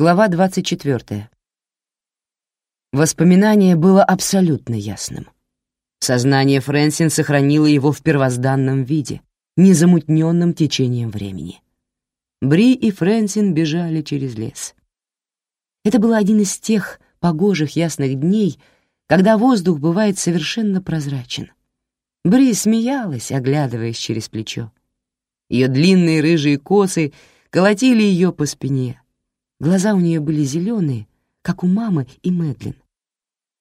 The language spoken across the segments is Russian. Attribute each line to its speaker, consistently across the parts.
Speaker 1: Глава 24. Воспоминание было абсолютно ясным. Сознание Фрэнсин сохранило его в первозданном виде, незамутненным течением времени. Бри и Фрэнсин бежали через лес. Это был один из тех погожих ясных дней, когда воздух бывает совершенно прозрачен. Бри смеялась, оглядываясь через плечо. Ее длинные рыжие косы колотили ее по спине. Глаза у нее были зеленые, как у мамы и Мэдлин.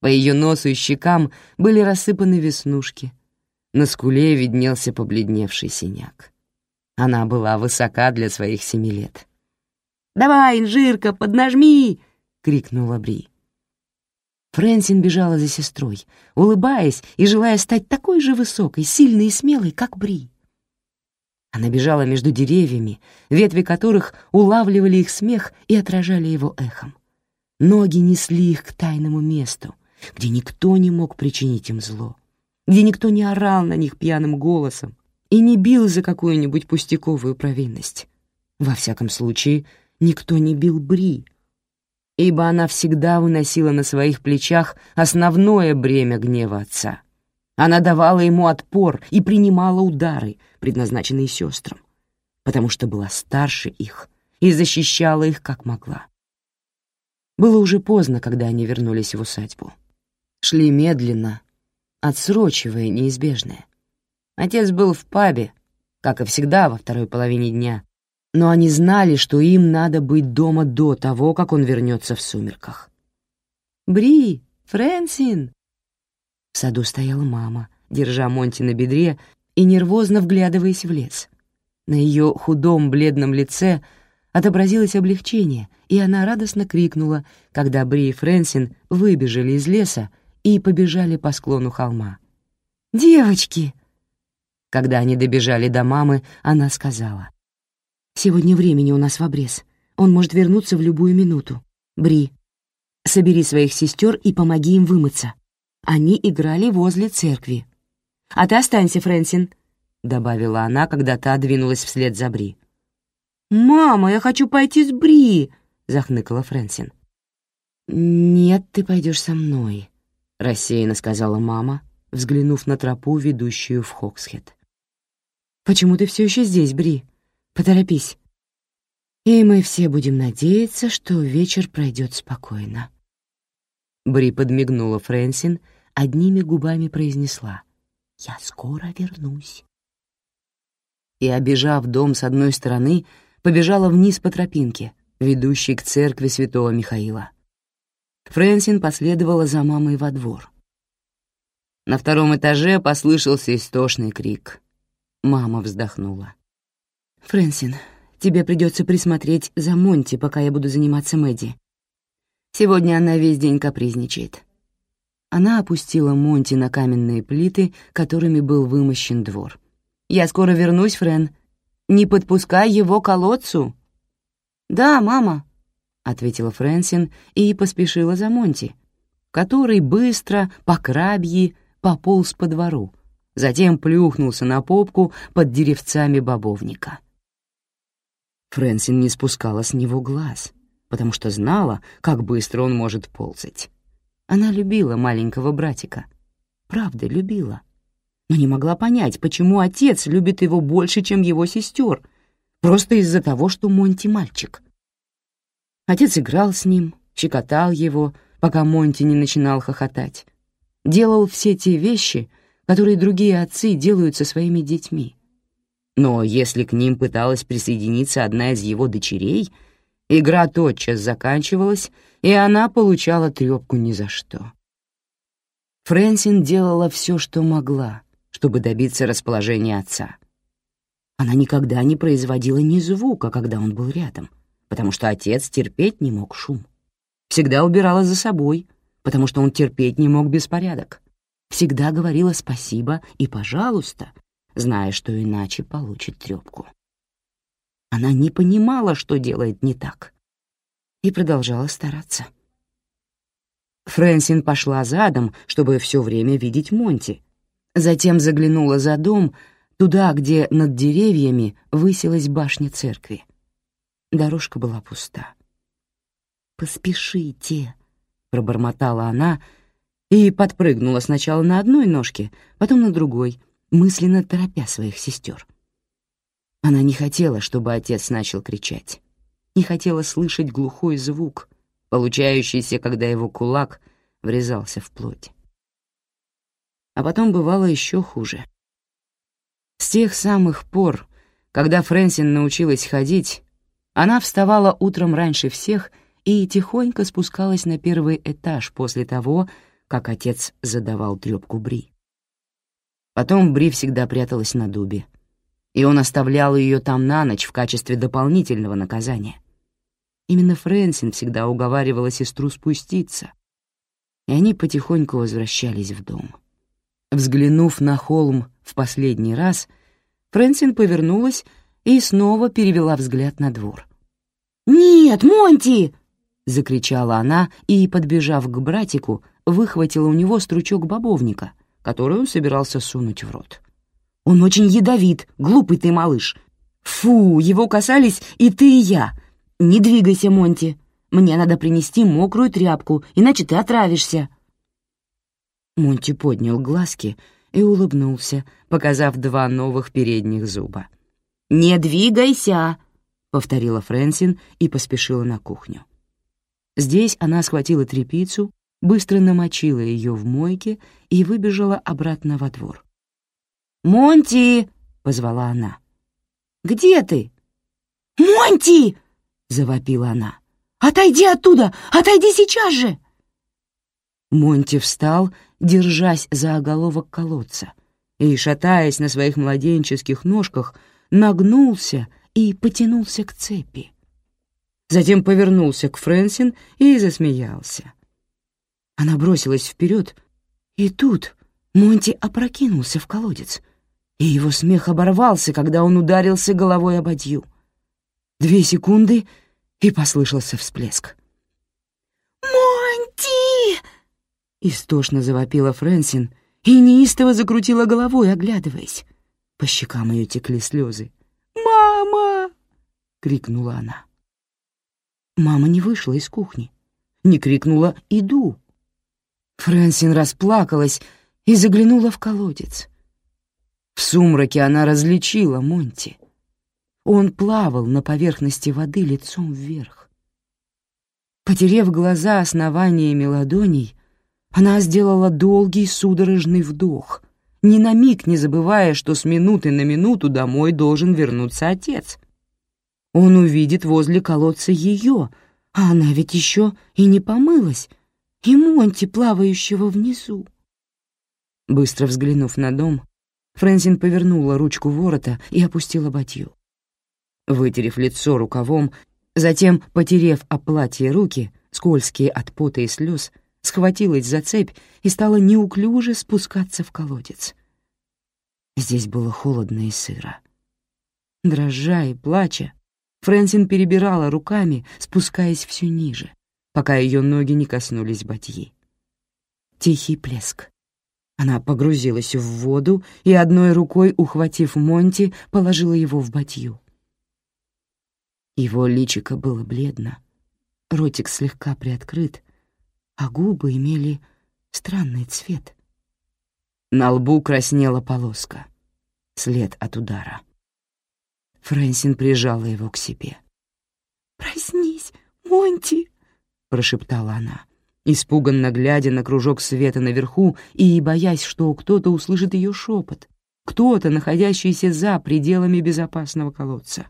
Speaker 1: По ее носу и щекам были рассыпаны веснушки. На скуле виднелся побледневший синяк. Она была высока для своих семи лет. «Давай, инжирка, поднажми!» — крикнула Бри. Фрэнсин бежала за сестрой, улыбаясь и желая стать такой же высокой, сильной и смелой, как Бри. Она бежала между деревьями, ветви которых улавливали их смех и отражали его эхом. Ноги несли их к тайному месту, где никто не мог причинить им зло, где никто не орал на них пьяным голосом и не бил за какую-нибудь пустяковую провинность. Во всяком случае, никто не бил Бри — ибо она всегда выносила на своих плечах основное бремя гнева отца. Она давала ему отпор и принимала удары, предназначенные сестрам, потому что была старше их и защищала их как могла. Было уже поздно, когда они вернулись в усадьбу. Шли медленно, отсрочивая неизбежное. Отец был в пабе, как и всегда во второй половине дня, но они знали, что им надо быть дома до того, как он вернется в сумерках. «Бри! Фрэнсин!» В саду стояла мама, держа Монти на бедре и нервозно вглядываясь в лес. На ее худом бледном лице отобразилось облегчение, и она радостно крикнула, когда Бри и Фрэнсин выбежали из леса и побежали по склону холма. «Девочки!» Когда они добежали до мамы, она сказала. Сегодня времени у нас в обрез. Он может вернуться в любую минуту. Бри, собери своих сестер и помоги им вымыться. Они играли возле церкви. А ты останься, Фрэнсин, — добавила она, когда та двинулась вслед за Бри. «Мама, я хочу пойти с Бри!» — захныкала Фрэнсин. «Нет, ты пойдешь со мной», — рассеянно сказала мама, взглянув на тропу, ведущую в Хоксхед. «Почему ты все еще здесь, Бри?» Поторопись. И мы все будем надеяться, что вечер пройдет спокойно. Бри подмигнула Фрэнсин, одними губами произнесла «Я скоро вернусь». И, обежав дом с одной стороны, побежала вниз по тропинке, ведущей к церкви святого Михаила. Фрэнсин последовала за мамой во двор. На втором этаже послышался истошный крик. Мама вздохнула. «Фрэнсин, тебе придется присмотреть за Монти, пока я буду заниматься Мэдди. Сегодня она весь день капризничает». Она опустила Монти на каменные плиты, которыми был вымощен двор. «Я скоро вернусь, Френ. Не подпускай его к колодцу». «Да, мама», — ответила Фрэнсин и поспешила за Монти, который быстро, по крабьи, пополз по двору, затем плюхнулся на попку под деревцами бобовника. Фрэнсин не спускала с него глаз, потому что знала, как быстро он может ползать. Она любила маленького братика. Правда, любила. Но не могла понять, почему отец любит его больше, чем его сестер, просто из-за того, что Монти мальчик. Отец играл с ним, щекотал его, пока Монти не начинал хохотать. Делал все те вещи, которые другие отцы делают со своими детьми. Но если к ним пыталась присоединиться одна из его дочерей, игра тотчас заканчивалась, и она получала трёпку ни за что. Фрэнсин делала все, что могла, чтобы добиться расположения отца. Она никогда не производила ни звука, когда он был рядом, потому что отец терпеть не мог шум. Всегда убирала за собой, потому что он терпеть не мог беспорядок. Всегда говорила спасибо и пожалуйста, зная, что иначе получит трёпку. Она не понимала, что делает не так, и продолжала стараться. Фрэнсин пошла задом, чтобы все время видеть Монти. Затем заглянула за дом, туда, где над деревьями высилась башня церкви. Дорожка была пуста. «Поспешите», — пробормотала она и подпрыгнула сначала на одной ножке, потом на другой, мысленно торопя своих сестер. Она не хотела, чтобы отец начал кричать, не хотела слышать глухой звук, получающийся, когда его кулак врезался в плоть. А потом бывало еще хуже. С тех самых пор, когда Фрэнсин научилась ходить, она вставала утром раньше всех и тихонько спускалась на первый этаж после того, как отец задавал трёпку Бри. Потом Бри всегда пряталась на дубе, и он оставлял ее там на ночь в качестве дополнительного наказания. Именно Фрэнсин всегда уговаривала сестру спуститься, и они потихоньку возвращались в дом. Взглянув на холм в последний раз, Фрэнсин повернулась и снова перевела взгляд на двор. «Нет, Монти!» — закричала она и, подбежав к братику, выхватила у него стручок бобовника, который он собирался сунуть в рот. «Он очень ядовит, глупый ты малыш. Фу, его касались и ты, и я. Не двигайся, Монти. Мне надо принести мокрую тряпку, иначе ты отравишься». Монти поднял глазки и улыбнулся, показав два новых передних зуба. «Не двигайся!» — повторила Фрэнсин и поспешила на кухню. Здесь она схватила тряпицу, быстро намочила ее в мойке и выбежала обратно во двор. «Монти!» — позвала она. «Где ты?» «Монти!» — завопила она. «Отойди оттуда! Отойди сейчас же!» Монти встал, держась за оголовок колодца, и, шатаясь на своих младенческих ножках, нагнулся и потянулся к цепи. Затем повернулся к Фрэнсин и засмеялся. Она бросилась вперед, и тут Монти опрокинулся в колодец, и его смех оборвался, когда он ударился головой об одью. Две секунды, и послышался всплеск. «Монти!» — истошно завопила Фрэнсин и неистово закрутила головой, оглядываясь. По щекам ее текли слезы. «Мама!» — крикнула она. Мама не вышла из кухни, не крикнула «Иду!» Фрэнсин расплакалась и заглянула в колодец. В сумраке она различила Монти. Он плавал на поверхности воды лицом вверх. Потерев глаза основаниями ладоней, она сделала долгий судорожный вдох, ни на миг не забывая, что с минуты на минуту домой должен вернуться отец. Он увидит возле колодца ее, а она ведь еще и не помылась, и Монти, плавающего внизу. Быстро взглянув на дом, Фрэнсин повернула ручку ворота и опустила батью. Вытерев лицо рукавом, затем, потерев о платье руки, скользкие от пота и слез, схватилась за цепь и стала неуклюже спускаться в колодец. Здесь было холодно и сыро. Дрожа и плача, Фрэнсин перебирала руками, спускаясь все ниже пока ее ноги не коснулись батьи. Тихий плеск. Она погрузилась в воду и одной рукой, ухватив Монти, положила его в батью. Его личико было бледно, ротик слегка приоткрыт, а губы имели странный цвет. На лбу краснела полоска, след от удара. Фрэнсин прижала его к себе. «Проснись, Монти!» — прошептала она, испуганно глядя на кружок света наверху и боясь, что кто-то услышит ее шепот, кто-то, находящийся за пределами безопасного колодца.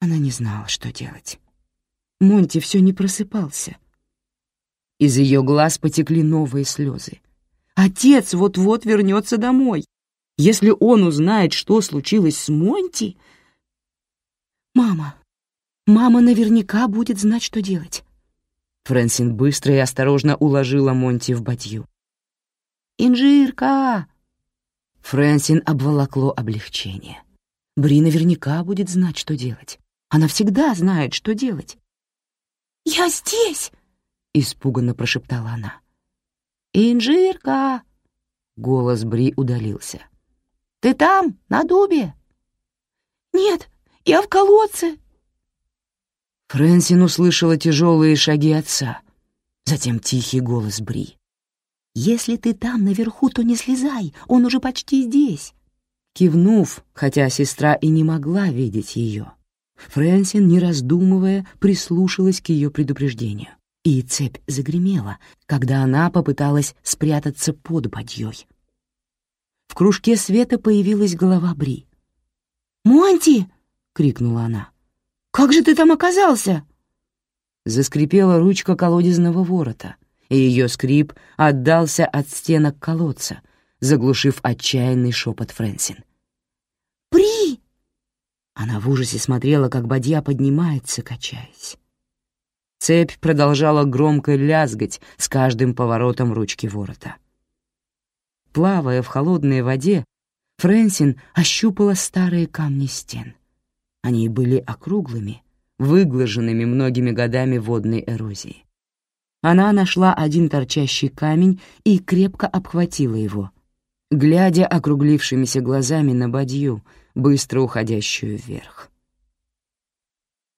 Speaker 1: Она не знала, что делать. Монти все не просыпался. Из ее глаз потекли новые слезы. Отец вот-вот вернется домой. Если он узнает, что случилось с Монти... Мама, мама наверняка будет знать, что делать. Фрэнсин быстро и осторожно уложила Монти в бадью. «Инжирка!» Фрэнсин обволокло облегчение. Бри наверняка будет знать, что делать. Она всегда знает, что делать. «Я здесь!» — испуганно прошептала она. «Инжирка!» — голос Бри удалился. «Ты там, на дубе?» «Нет, я в колодце!» Фрэнсин услышала тяжелые шаги отца, затем тихий голос Бри.
Speaker 2: «Если ты там наверху, то не слезай, он уже почти здесь».
Speaker 1: Кивнув, хотя сестра и не могла видеть ее, Фрэнсин, не раздумывая, прислушалась к ее предупреждению, и цепь загремела, когда она попыталась спрятаться под бадьей. В кружке света появилась голова Бри.
Speaker 2: «Монти!»
Speaker 1: — крикнула она.
Speaker 2: «Как же ты там оказался?»
Speaker 1: Заскрипела ручка колодезного ворота, и ее скрип отдался от стенок колодца, заглушив отчаянный шепот Фрэнсин.
Speaker 2: «Бри!»
Speaker 1: Она в ужасе смотрела, как бадья поднимается, качаясь. Цепь продолжала громко лязгать с каждым поворотом ручки ворота. Плавая в холодной воде, Фрэнсин ощупала старые камни стен. Они были округлыми, выглаженными многими годами водной эрозии. Она нашла один торчащий камень и крепко обхватила его, глядя округлившимися глазами на бадью, быстро уходящую вверх.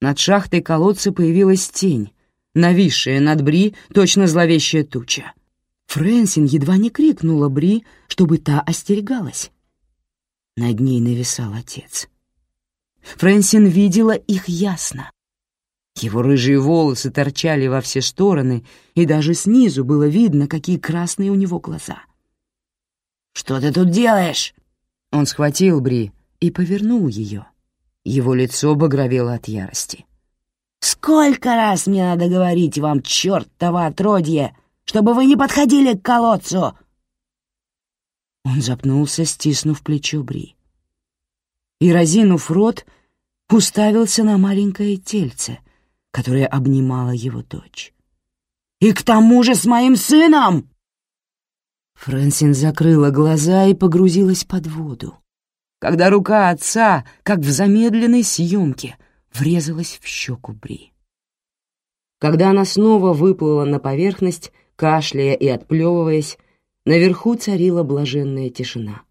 Speaker 1: Над шахтой колодца появилась тень, нависшая над Бри точно зловещая туча. Фрэнсин едва не крикнула Бри, чтобы та остерегалась. Над ней нависал отец. Фрэнсин видела их ясно. Его рыжие волосы торчали во все стороны, и даже снизу было видно, какие красные у него глаза.
Speaker 2: «Что ты тут делаешь?»
Speaker 1: Он схватил Бри и повернул ее. Его лицо багровело от ярости.
Speaker 2: «Сколько раз мне надо говорить вам, чертово отродье, чтобы вы не подходили к колодцу!»
Speaker 1: Он запнулся, стиснув плечо Бри. И, разинув рот, уставился на маленькое тельце, которое обнимало его дочь. «И к тому же с моим сыном!» Фрэнсин закрыла глаза и погрузилась под воду, когда рука отца, как в замедленной съемке, врезалась в щеку Бри. Когда она снова выплыла на поверхность, кашляя и отплевываясь, наверху царила блаженная тишина.